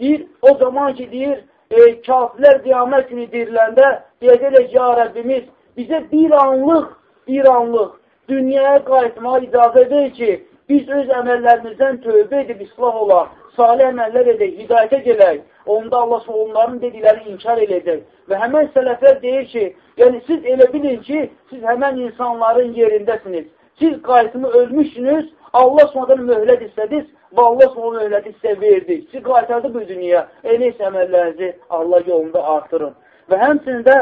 deyir, o zaman ki, deyir, e, kafirlər qiyamət günü diriləndə deyəcəklər ki, ya Rəbbimiz, bizə bir anlıq, bir anlıq dünyaya qayıtmağa icazə edir ki, biz öz əməllərimizdən tövbə edib islah olaq, salih əməllər edək, hidayətə gələk. Onda Allah onların dediklərini inkar edəcək. Və həmən sələflər deyir ki, yəni siz elə bilin ki, siz həmən insanların yerindəsiniz. Siz qayıtımı ölmüşsünüz, Allah sonradan möhlət istədiniz və Allah sonra möhləti sizə verdi. Siz qaytardı bu dünya. Elə isə əməllərinizi Allah yolunda artırın. Və həmçində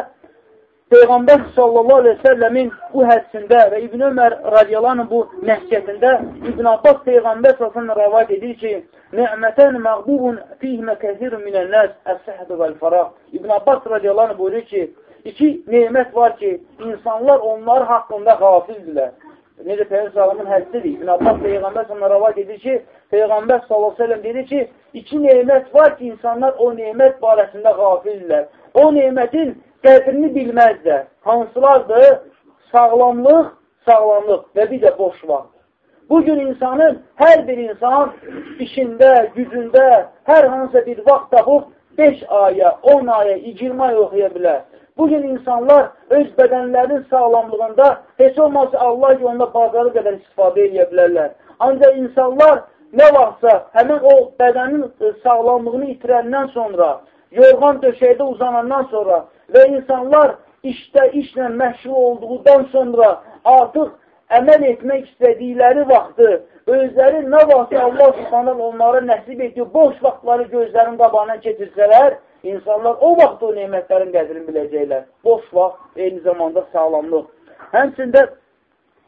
Peyğəmbər sallallahu aleyhi ve səlləmin bu hədsində və İbn Ömər radiyalarının bu nəhsiyyətində İbn Abbas Peyğəmbər sallallahu rəvat edir ki, Nə'mətən məqbubun fihmə kəsirun minəl-nəs əs-səhədə vəl-faraq. İbn Abbas radiyalarını buyurur ki, iki nemət var ki, insanlar onlar haqqında qafildirlər. Necə Peyğəmbər sallamın hədsidir. İbn Abbas Peyğəmbər sallallahu rəvat edir ki, Peyğəmbər sallallahu aleyhi ve dedi ki, iki nemət var ki, insanlar o nemət barəsində qafildirlər. O nemətin qədrini bilməzlər. Hansılardır? Sağlamlıq, sağlamlıq və bir də boş vaxt. Bugün insanın, hər bir insan işində, gücündə, hər hansısa bir vaxt tapıb 5 aya, 10 aya, 20 ay oxuya bilər. Bugün insanlar öz bədənlərinin sağlamlığında heç olmazsa Allah yolunda bazarı qədər istifadə edə bilərlər. Ancaq insanlar nə vaxtsa həmən o bədənin sağlamlığını itirəndən sonra, yorğan döşəkdə uzanandan sonra və insanlar işdə, işlə məşğul olduğundan sonra artıq əməl etmək istədikləri vaxtı özləri nə vaxt Allah subhanən onlara nəsib ediyor, boş vaxtları gözlərin qabağına getirsələr, insanlar o vaxt o nemətlərin qədrini biləcəklər. Boş vaxt, eyni zamanda sağlamlıq. Həmçində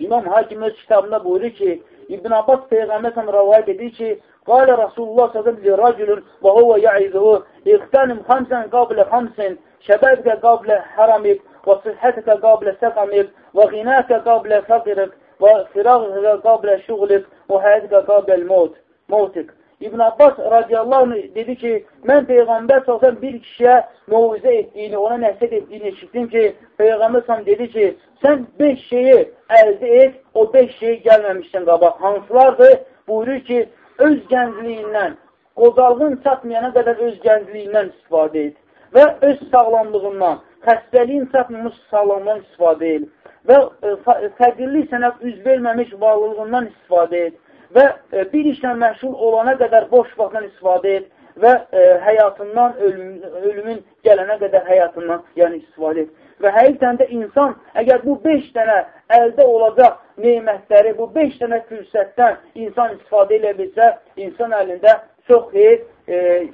İmam Hakim öz kitabında buyurur ki, ابن عباس peygamberden rivayet edir ki, قال رسول الله صلى الله عليه وسلم لرجل وهو يعظه اغتنم خمسا قبل خمس شبابك قبل حرمك وصحتك قبل سقمك وغناك قبل فقرك وفراغك قبل شغلك وحياتك قبل الموت موتك. İbn Abbas radiyallahu anh dedi ki, mən Peyğəmbər salsan bir kişiyə muvizə etdiyini, ona nəsiyyət etdiyini eşitdim ki, Peyğəmbər salsan dedi ki, sən beş şeyi əldə et, o beş şeyi gəlməmişdən qabaq. Hansılardır? Buyurur ki, öz gəncliyindən, qozalğın çatmayana qədər öz gəncliyindən istifadə et və öz sağlamlığından, xəstəliyin çatmamış sağlamlığından istifadə et və e, fəqirlik sənə üz verməmiş varlığından istifadə et və e, bir işlə məşğul olana qədər boş vaxtdan istifadə et və e, həyatından, ölüm, ölümün gələnə qədər həyatından yəni istifadə et. Və həqiqətən də insan, əgər bu beş dənə əldə olacaq neymətləri, bu beş dənə fürsətdən insan istifadə edə bilsə, insan əlində çox xeyr, e,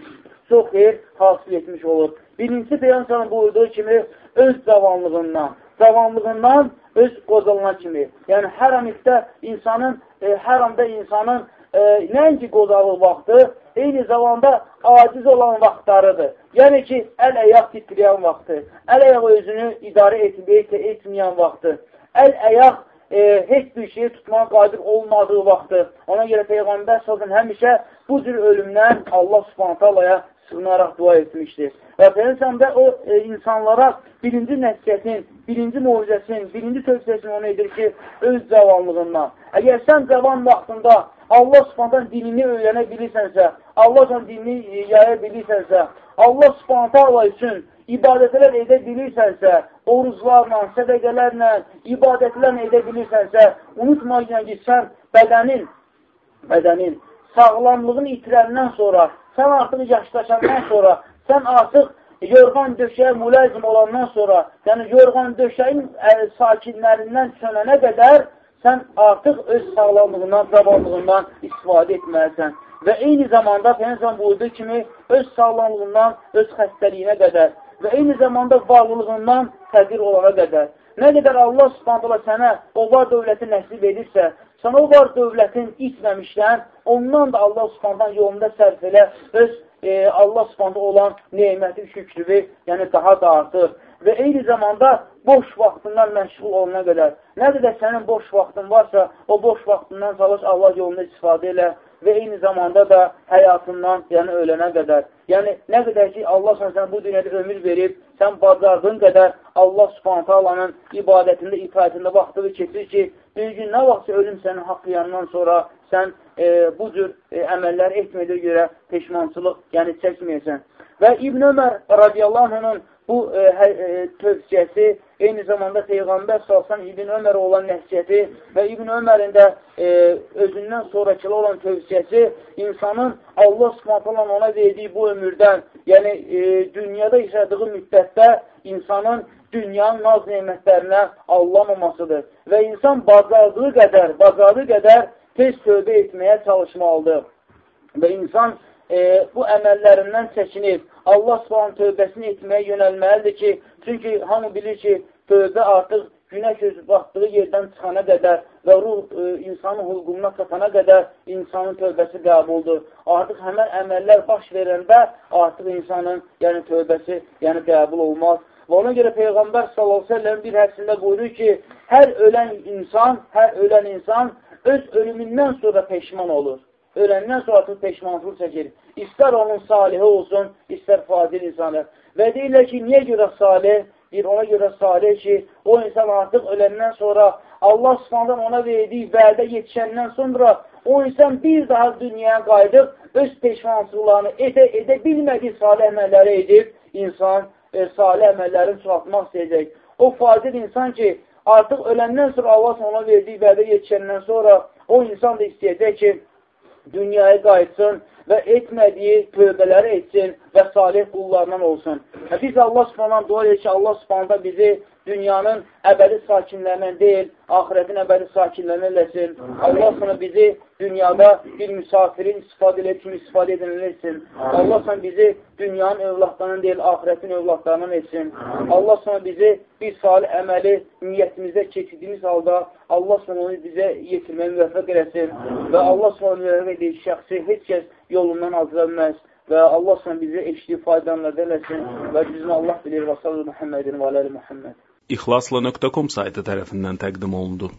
çox xeyr hasil etmiş olur. Birincisi Peyğəmbərin buyurduğu kimi öz cavanlığından, cavanlığından öz qocalına kimi. Yəni hər amiddə insanın, e, hər anda insanın e, nəinki qocalıq vaxtı, eyni zamanda aciz olan vaxtlarıdır. Yəni ki, əl-əyaq titriyən vaxtı, əl-əyaq özünü idarə etməyək etməyən vaxtı, əl-əyaq e, heç bir şeyi tutmağa qadir olmadığı vaxtı. Ona görə Peyğəmbər sözün həmişə bu cür ölümdən Allah subhanətəlaya sığınaraq dua etmişdir. Və Peyğəmbər o e, insanlara birinci nəsiyyətin, birinci mucizəsin, birinci tövsiyəsini onu edir ki, öz cavanlığından. Əgər sən cavan vaxtında Allah subhanətən dinini öyrənə bilirsənsə, Allah subhanətən dinini yaya bilirsənsə, Allah subhanətə üçün ibadətlər edə bilirsənsə, oruclarla, sədəqələrlə, ibadətlərlə edə bilirsənsə, unutmayın ki, sən bədənin, bədənin sağlamlığını itirəndən sonra, sən artıq yaşlaşandan sonra, sən artıq yorğan döşəyə müləzim olandan sonra, yəni yorğan döşəyin sakinlərindən sönənə qədər sən artıq öz sağlamlığından, cavanlığından istifadə etməlisən. Və eyni zamanda Peynəzən buyurduğu kimi öz sağlamlığından, öz xəstəliyinə qədər və eyni zamanda varlılığından təqdir olana qədər. Nə qədər Allah subhanətələ sənə o var dövləti nəsib edirsə, sən o var dövlətin itməmişdən, ondan da Allah subhanətən yolunda sərf elə, öz e, Allah subhanətə olan neyməti şükrüvü, yəni daha da artır və eyni zamanda boş vaxtından məşğul olana qədər. Nə qədər sənin boş vaxtın varsa, o boş vaxtından çalış Allah yolunda istifadə elə və eyni zamanda da həyatından, yəni ölənə qədər. Yəni, nə qədər ki, Allah sənə bu dünyada ömür verib, sən bacardığın qədər Allah subhanətə Allahın ibadətində, itaətində vaxtını keçir ki, bir gün nə vaxtsa ölüm sənin haqqı yanından sonra sən e, bu cür e, əməllər etməyə görə peşmançılıq, yəni çəkməyəsən. Və İbn Ömər radiyallahu anh'ın bu e, hə, e, tövsiyəsi eyni zamanda Peyğəmbər salsan İbn Ömər olan nəsiyyəti və İbn Ömərin də e, özündən sonrakılı olan tövsiyəsi insanın Allah subhanətələ ona verdiyi bu ömürdən, yəni e, dünyada yaşadığı müddətdə insanın dünyanın naz neymətlərinə allamamasıdır. Və insan bacardığı qədər, bacardığı qədər tez tövbə etməyə çalışmalıdır. Və insan e, bu əməllərindən çəkinib, Allah subhanın tövbəsini etməyə yönəlməlidir ki, çünki hamı bilir ki, tövbə artıq günəş öz batdığı yerdən çıxana qədər və ruh e, insanın hulqumuna çatana qədər insanın tövbəsi qəbuldur. Artıq həmən əməllər baş verəndə artıq insanın yəni tövbəsi yəni qəbul olmaz. Və ona görə Peyğəmbər s.ə.v bir hədisində buyurur ki, hər ölən insan, hər ölən insan öz ölümündən sonra peşman olur öləndən sonra artıq peşmanlıq çəkir. İstər onun salihi olsun, istər fazil insanı. Və deyirlər ki, niyə görə salih? Bir ona görə salih ki, o insan artıq öləndən sonra Allah subhanədən ona verdiyi vədə yetişəndən sonra o insan bir daha dünyaya qayıdıb, öz peşmansızlarını edə, edə bilmədiyi salih əməlləri edib, insan e, salih əməllərini çoxaltmaq istəyəcək. O fazil insan ki, artıq öləndən sonra Allah ona verdiyi vədə yetişəndən sonra o insan da istəyəcək ki, dünyaya qayıtsın və etmədiyi tövbələri etsin və salih qullarından olsun. Və biz Allah subhandan dua edir ki, Allah subhanda bizi dünyanın əbədi sakinlərindən deyil, ahirətin əbədi sakinlərindən eləsin. Allah sana bizi dünyada bir müsafirin istifadə edib kimi istifadə edilən etsin. Allah sana bizi dünyanın övladlarından deyil, ahirətin övladlarından etsin. Allah sana bizi bir salih əməli niyyətimizdə keçirdiyimiz halda Allah sana onu bizə yetirməyə müvəffəq eləsin və Allah sana müvəffəq edir şəxsi heç kəs yolundan azra bilməz və Allah sana bizi eşliyi faydalanlar eləsin və bizim Allah bilir və sallallahu Muhammedin və aləli Muhammed. İxlasla.com saytı tərəfindən təqdim olundu.